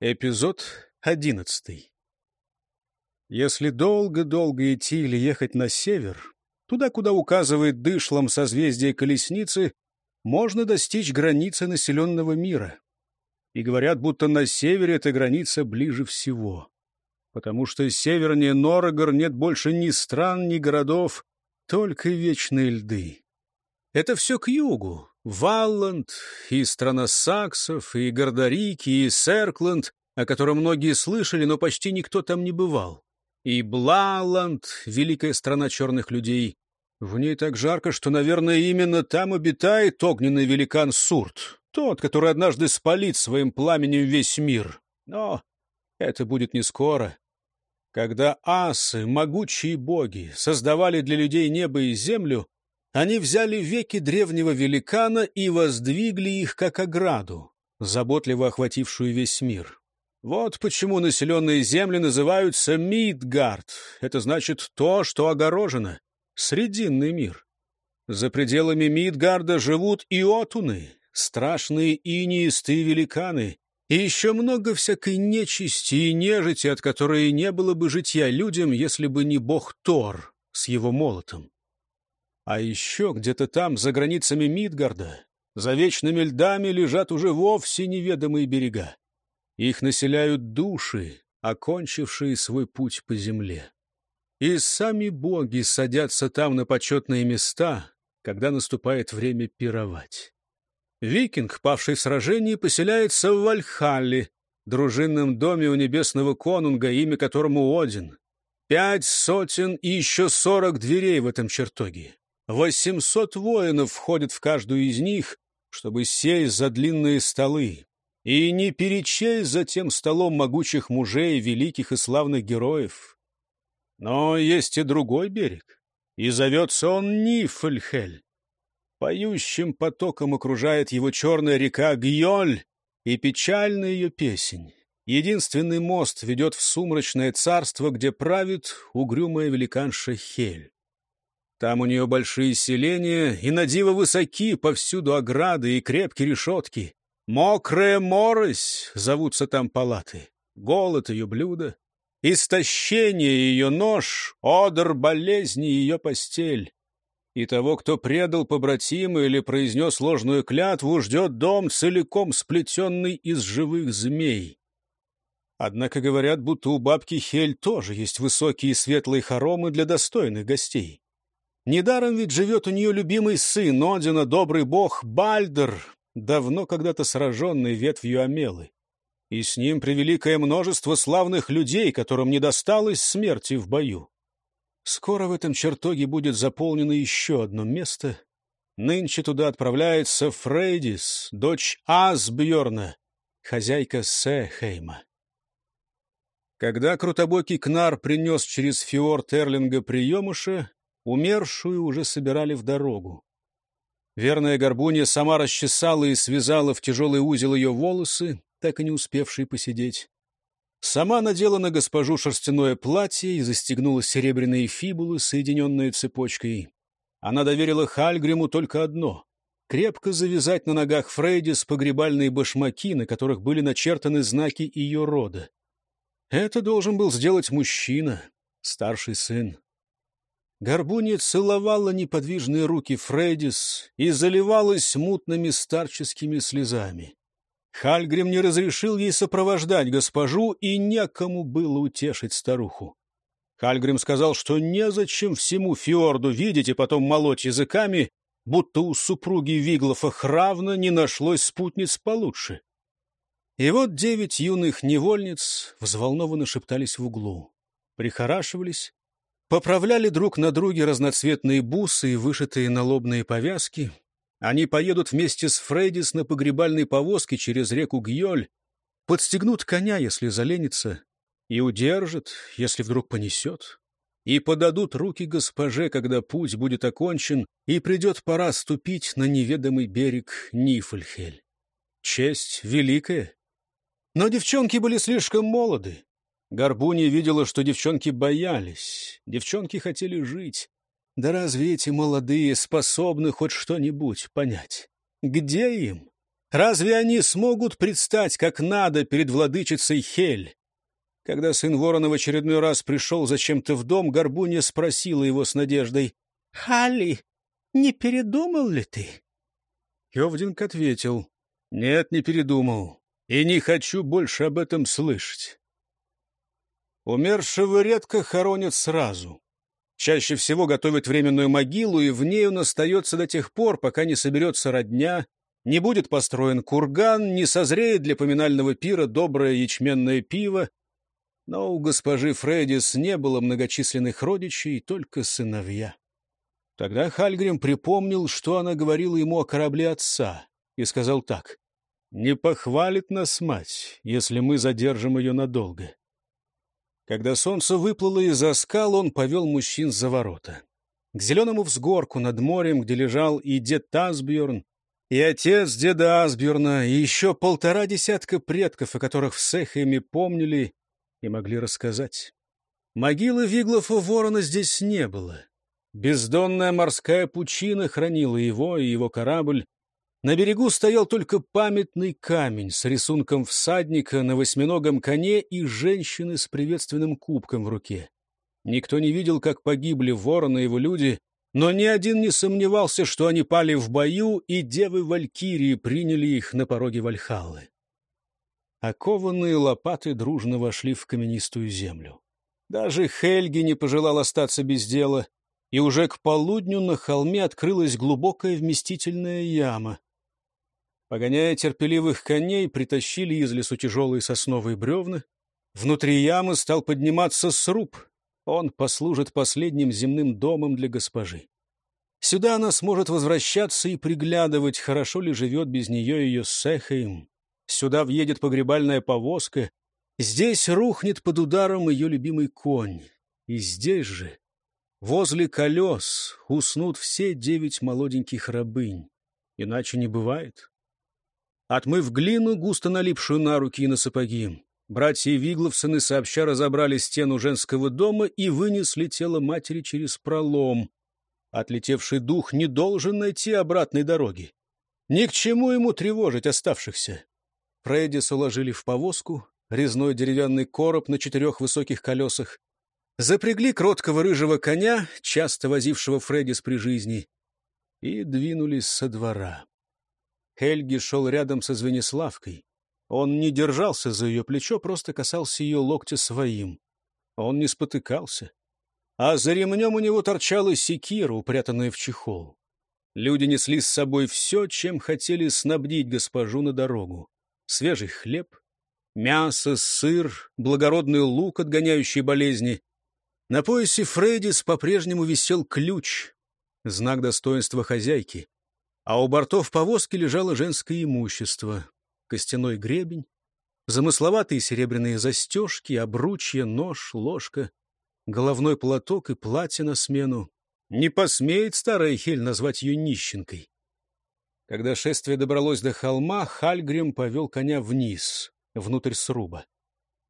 Эпизод одиннадцатый. Если долго-долго идти или ехать на север, туда, куда указывает дышлом созвездие колесницы, можно достичь границы населенного мира. И говорят, будто на севере эта граница ближе всего. Потому что севернее Норогор нет больше ни стран, ни городов, только вечные льды. Это все к югу, Валланд, и страна саксов, и Гордорики, и Серкланд, о котором многие слышали, но почти никто там не бывал. И Блаланд, великая страна черных людей. В ней так жарко, что, наверное, именно там обитает огненный великан Сурт, тот, который однажды спалит своим пламенем весь мир. Но это будет не скоро. Когда асы, могучие боги, создавали для людей небо и землю, они взяли веки древнего великана и воздвигли их как ограду, заботливо охватившую весь мир. Вот почему населенные земли называются Мидгард. Это значит то, что огорожено. Срединный мир. За пределами Мидгарда живут иотуны, страшные инеистые великаны, и еще много всякой нечисти и нежити, от которой не было бы житья людям, если бы не бог Тор с его молотом. А еще где-то там, за границами Мидгарда, за вечными льдами лежат уже вовсе неведомые берега. Их населяют души, окончившие свой путь по земле. И сами боги садятся там на почетные места, когда наступает время пировать. Викинг, павший в сражении, поселяется в Вальхалле, дружинном доме у небесного конунга, имя которому Один. Пять сотен и еще сорок дверей в этом чертоге. Восемьсот воинов входят в каждую из них, чтобы сесть за длинные столы, и не перечесть за тем столом могучих мужей, великих и славных героев. Но есть и другой берег, и зовется он Нифльхель. Поющим потоком окружает его черная река Гьоль, и печальная ее песень. Единственный мост ведет в сумрачное царство, где правит угрюмая великанша Хель. Там у нее большие селения, и на диво высоки, повсюду ограды и крепкие решетки. Мокрая морось зовутся там палаты. Голод ее блюдо, истощение ее нож, одр болезни ее постель. И того, кто предал побратима или произнес ложную клятву, ждет дом, целиком сплетенный из живых змей. Однако говорят, будто у бабки Хель тоже есть высокие светлые хоромы для достойных гостей. Недаром ведь живет у нее любимый сын Одина, добрый бог Бальдер, давно когда-то сраженный ветвью Амелы. И с ним превеликое множество славных людей, которым не досталось смерти в бою. Скоро в этом чертоге будет заполнено еще одно место. Нынче туда отправляется Фрейдис, дочь Асбьорна, хозяйка Сехейма. Когда крутобокий Кнар принес через фиорд Эрлинга приемыша, Умершую уже собирали в дорогу. Верная горбунья сама расчесала и связала в тяжелый узел ее волосы, так и не успевшие посидеть. Сама надела на госпожу шерстяное платье и застегнула серебряные фибулы, соединенные цепочкой. Она доверила Хальгриму только одно — крепко завязать на ногах Фрейдис погребальные башмаки, на которых были начертаны знаки ее рода. Это должен был сделать мужчина, старший сын. Горбунья целовала неподвижные руки Фреддис и заливалась мутными старческими слезами. Хальгрим не разрешил ей сопровождать госпожу, и некому было утешить старуху. Хальгрим сказал, что незачем всему фьорду видеть и потом молоть языками, будто у супруги Виглофа Хравна не нашлось спутниц получше. И вот девять юных невольниц взволнованно шептались в углу, прихорашивались, Поправляли друг на друге разноцветные бусы и вышитые налобные повязки. Они поедут вместе с Фрейдис на погребальной повозке через реку Гьоль, подстегнут коня, если заленится, и удержат, если вдруг понесет, и подадут руки госпоже, когда путь будет окончен, и придет пора ступить на неведомый берег Нифльхель. Честь великая. Но девчонки были слишком молоды, Горбунья видела, что девчонки боялись, девчонки хотели жить. Да разве эти молодые способны хоть что-нибудь понять? Где им? Разве они смогут предстать как надо перед владычицей Хель? Когда сын ворона в очередной раз пришел зачем-то в дом, Горбунья спросила его с надеждой. — Халли, не передумал ли ты? Хевдинг ответил. — Нет, не передумал. И не хочу больше об этом слышать. Умершего редко хоронят сразу. Чаще всего готовят временную могилу, и в ней он остается до тех пор, пока не соберется родня, не будет построен курган, не созреет для поминального пира доброе ячменное пиво. Но у госпожи Фредис не было многочисленных родичей, только сыновья. Тогда Хальгрим припомнил, что она говорила ему о корабле отца, и сказал так. «Не похвалит нас мать, если мы задержим ее надолго». Когда солнце выплыло из-за скал, он повел мужчин за ворота. К зеленому взгорку над морем, где лежал и дед Тазбьерн, и отец деда Асберна, и еще полтора десятка предков, о которых в Сехеме помнили и могли рассказать. Могилы Виглофа Ворона здесь не было. Бездонная морская пучина хранила его и его корабль. На берегу стоял только памятный камень с рисунком всадника на восьминогом коне и женщины с приветственным кубком в руке. Никто не видел, как погибли ворон и его люди, но ни один не сомневался, что они пали в бою, и девы Валькирии приняли их на пороге Вальхаллы. Окованные лопаты дружно вошли в каменистую землю. Даже Хельги не пожелал остаться без дела, и уже к полудню на холме открылась глубокая вместительная яма. Погоняя терпеливых коней, притащили из лесу тяжелые сосновые бревна. Внутри ямы стал подниматься сруб, он послужит последним земным домом для госпожи. Сюда она сможет возвращаться и приглядывать, хорошо ли живет без нее ее Сехаим. Сюда въедет погребальная повозка. Здесь рухнет под ударом ее любимый конь. И здесь же, возле колес, уснут все девять молоденьких рабынь. Иначе не бывает. Отмыв глину, густо налипшую на руки и на сапоги, Братья Вигловсоны сообща разобрали стену женского дома и вынесли тело матери через пролом. Отлетевший дух не должен найти обратной дороги. Ни к чему ему тревожить оставшихся. Фреддис уложили в повозку, резной деревянный короб на четырех высоких колесах. Запрягли кроткого рыжего коня, часто возившего Фреддис при жизни, и двинулись со двора. Хельги шел рядом со Звениславкой. Он не держался за ее плечо, просто касался ее локтя своим. Он не спотыкался. А за ремнем у него торчала секира, упрятанная в чехол. Люди несли с собой все, чем хотели снабдить госпожу на дорогу. Свежий хлеб, мясо, сыр, благородный лук, отгоняющий болезни. На поясе Фрейдис по-прежнему висел ключ, знак достоинства хозяйки. А у бортов повозки лежало женское имущество, костяной гребень, замысловатые серебряные застежки, обручья, нож, ложка, головной платок и платье на смену. Не посмеет старая Хель назвать ее нищенкой. Когда шествие добралось до холма, Хальгрим повел коня вниз, внутрь сруба.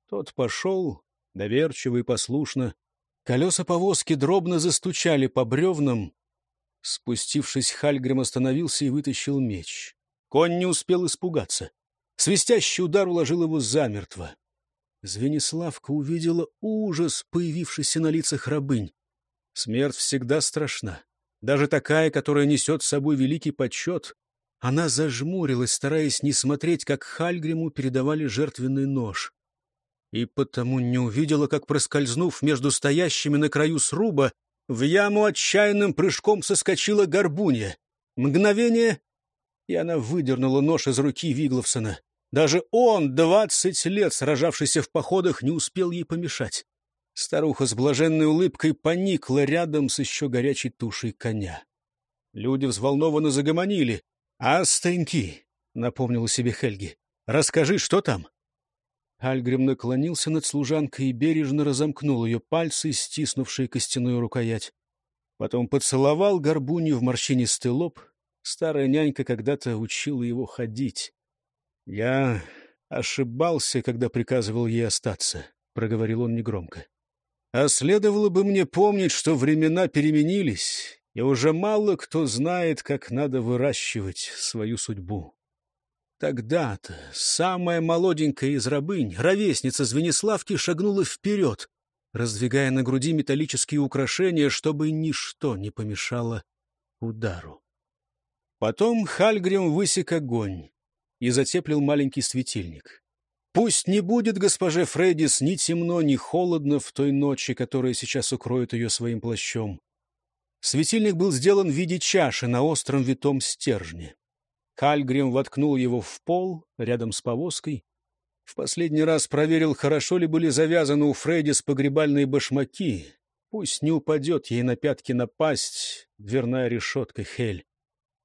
Тот пошел, доверчиво и послушно. Колеса повозки дробно застучали по бревнам. Спустившись, Хальгрим остановился и вытащил меч. Конь не успел испугаться. Свистящий удар уложил его замертво. Звениславка увидела ужас, появившийся на лицах рабынь. Смерть всегда страшна. Даже такая, которая несет с собой великий почет. Она зажмурилась, стараясь не смотреть, как Хальгриму передавали жертвенный нож. И потому не увидела, как, проскользнув между стоящими на краю сруба, в яму отчаянным прыжком соскочила горбунья. Мгновение, и она выдернула нож из руки Вигловсона. Даже он, двадцать лет сражавшийся в походах, не успел ей помешать. Старуха с блаженной улыбкой поникла рядом с еще горячей тушей коня. Люди взволнованно загомонили. «Астеньки!» — напомнила себе Хельги. «Расскажи, что там?» Альгрим наклонился над служанкой и бережно разомкнул ее пальцы, стиснувшие костяную рукоять. Потом поцеловал горбунью в морщинистый лоб. Старая нянька когда-то учила его ходить. «Я ошибался, когда приказывал ей остаться», — проговорил он негромко. «А следовало бы мне помнить, что времена переменились, и уже мало кто знает, как надо выращивать свою судьбу». Тогда-то самая молоденькая из рабынь, ровесница Звениславки, шагнула вперед, раздвигая на груди металлические украшения, чтобы ничто не помешало удару. Потом Хальгрим высек огонь и затеплил маленький светильник. Пусть не будет госпоже Фреддис ни темно, ни холодно в той ночи, которая сейчас укроет ее своим плащом. Светильник был сделан в виде чаши на остром витом стержне. Хальгрим воткнул его в пол рядом с повозкой. В последний раз проверил, хорошо ли были завязаны у Фредди с погребальные башмаки. Пусть не упадет ей на пятки напасть дверная решетка Хель.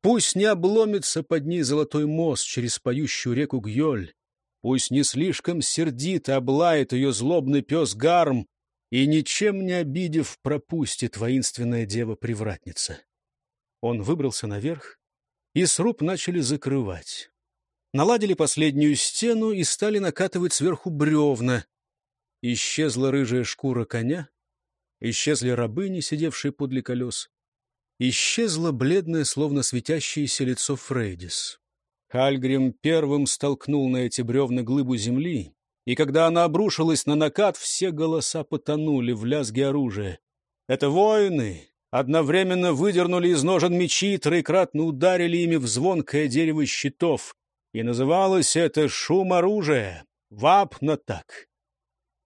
Пусть не обломится под ней золотой мост через поющую реку Гьоль. Пусть не слишком сердито облает ее злобный пес Гарм и, ничем не обидев, пропустит воинственная дева-привратница. Он выбрался наверх, и сруб начали закрывать. Наладили последнюю стену и стали накатывать сверху бревна. Исчезла рыжая шкура коня, исчезли рабыни, сидевшие подле колес. Исчезло бледное, словно светящееся лицо Фрейдис. Хальгрим первым столкнул на эти бревна глыбу земли, и когда она обрушилась на накат, все голоса потонули в лязге оружия. Это воины, одновременно выдернули из ножен мечи и троекратно ударили ими в звонкое дерево щитов. И называлось это «шум оружия». Вапно так.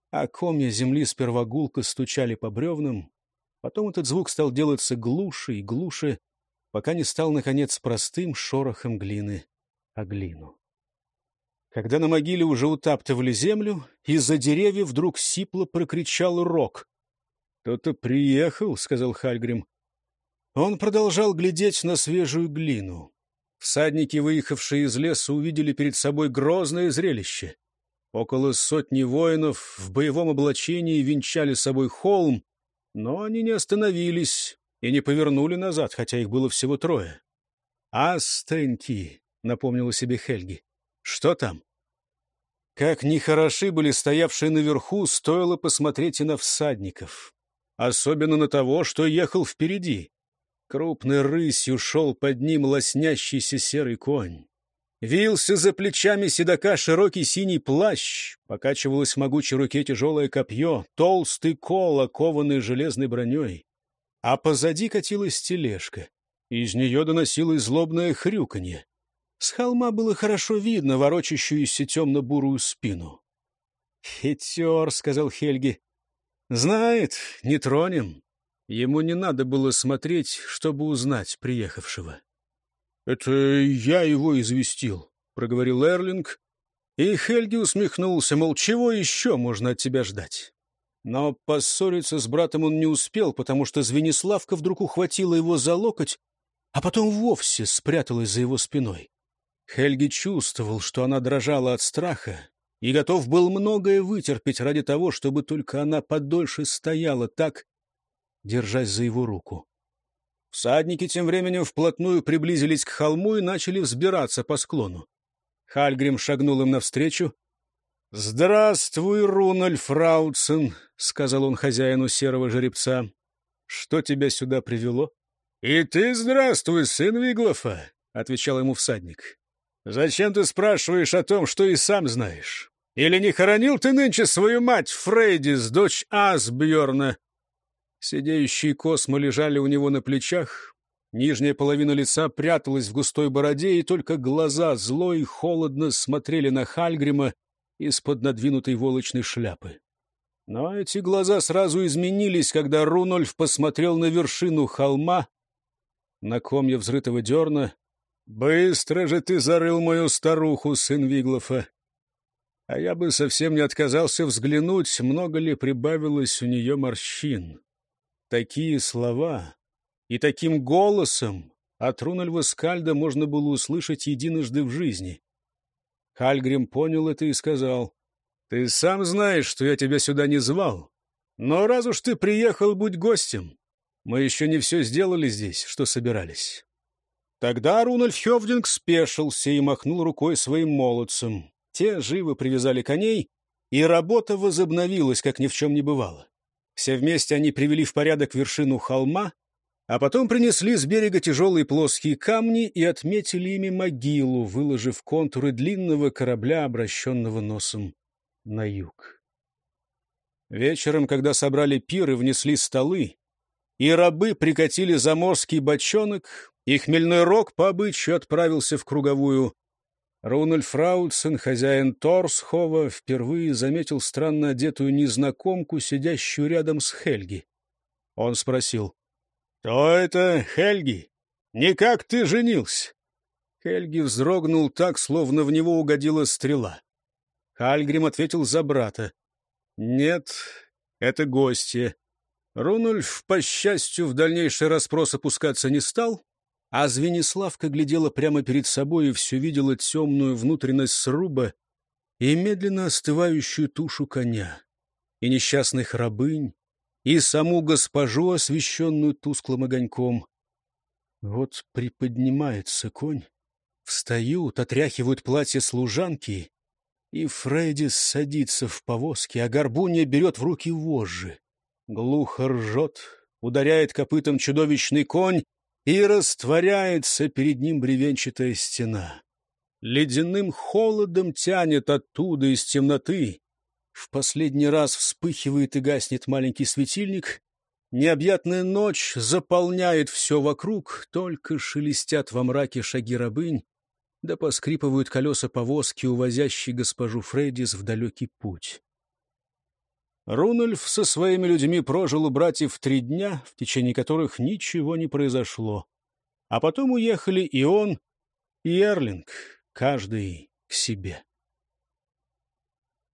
А комья земли сперва гулко стучали по бревнам, потом этот звук стал делаться глуше и глуше, пока не стал, наконец, простым шорохом глины о глину. Когда на могиле уже утаптывали землю, из-за деревьев вдруг сипло прокричал Рок. «Кто-то приехал», — сказал Хальгрим. Он продолжал глядеть на свежую глину. Всадники, выехавшие из леса, увидели перед собой грозное зрелище. Около сотни воинов в боевом облачении венчали собой холм, но они не остановились и не повернули назад, хотя их было всего трое. «Астеньки», — напомнила себе Хельги. «Что там?» Как нехороши были стоявшие наверху, стоило посмотреть и на всадников особенно на того, что ехал впереди. Крупной рысью шел под ним лоснящийся серый конь. Вился за плечами седока широкий синий плащ, покачивалось в могучей руке тяжелое копье, толстый кол, окованный железной броней. А позади катилась тележка. Из нее доносилось злобное хрюканье. С холма было хорошо видно ворочащуюся темно-бурую спину. «Хитер», — сказал Хельги, Знает, не тронем. Ему не надо было смотреть, чтобы узнать приехавшего. — Это я его известил, — проговорил Эрлинг, и Хельги усмехнулся, мол, чего еще можно от тебя ждать? Но поссориться с братом он не успел, потому что Звениславка вдруг ухватила его за локоть, а потом вовсе спряталась за его спиной. Хельги чувствовал, что она дрожала от страха, и готов был многое вытерпеть ради того, чтобы только она подольше стояла так, держась за его руку. Всадники тем временем вплотную приблизились к холму и начали взбираться по склону. Хальгрим шагнул им навстречу. — Здравствуй, Рунальф Раутсен, — сказал он хозяину серого жеребца. — Что тебя сюда привело? — И ты здравствуй, сын Виглофа, — отвечал ему всадник. Зачем ты спрашиваешь о том, что и сам знаешь? Или не хоронил ты нынче свою мать, Фрейдис, дочь Асбьерна?» Сидеющие космы лежали у него на плечах, нижняя половина лица пряталась в густой бороде, и только глаза зло и холодно смотрели на Хальгрима из-под надвинутой волочной шляпы. Но эти глаза сразу изменились, когда Рунольф посмотрел на вершину холма, на комья взрытого дерна, «Быстро же ты зарыл мою старуху, сын Виглофа!» А я бы совсем не отказался взглянуть, много ли прибавилось у нее морщин. Такие слова и таким голосом от Рунальва Скальда можно было услышать единожды в жизни. Хальгрим понял это и сказал, «Ты сам знаешь, что я тебя сюда не звал. Но раз уж ты приехал, будь гостем. Мы еще не все сделали здесь, что собирались. Тогда Рунальд Хевдинг спешился и махнул рукой своим молодцам. Те живо привязали коней, и работа возобновилась, как ни в чем не бывало. Все вместе они привели в порядок вершину холма, А потом принесли с берега тяжелые плоские камни и отметили ими могилу, выложив контуры длинного корабля, обращенного носом на юг. Вечером, когда собрали пир и внесли столы, и рабы прикатили заморский бочонок, и хмельной рог по обычаю отправился в круговую. Рунольф Раутсен, хозяин Торсхова, впервые заметил странно одетую незнакомку, сидящую рядом с Хельги. Он спросил, «Кто это Хельги? Никак ты женился?» Хельги вздрогнул так, словно в него угодила стрела. Хальгрим ответил за брата. «Нет, это гостья». Рунульф, по счастью, в дальнейший расспрос опускаться не стал, а Звениславка глядела прямо перед собой и все видела темную внутренность сруба и медленно остывающую тушу коня, и несчастных рабынь, и саму госпожу, освещенную тусклым огоньком. Вот приподнимается конь, встают, отряхивают платье служанки, и Фрейдис садится в повозке, а горбунья берет в руки вожжи. Глухо ржет, ударяет копытом чудовищный конь, и растворяется перед ним бревенчатая стена. Ледяным холодом тянет оттуда из темноты, в последний раз вспыхивает и гаснет маленький светильник. Необъятная ночь заполняет все вокруг, только шелестят во мраке шаги рабынь, да поскрипывают колеса повозки, увозящей госпожу Фрейдис в далекий путь. Рунольф со своими людьми прожил у братьев три дня, в течение которых ничего не произошло. А потом уехали и он, и Эрлинг, каждый к себе.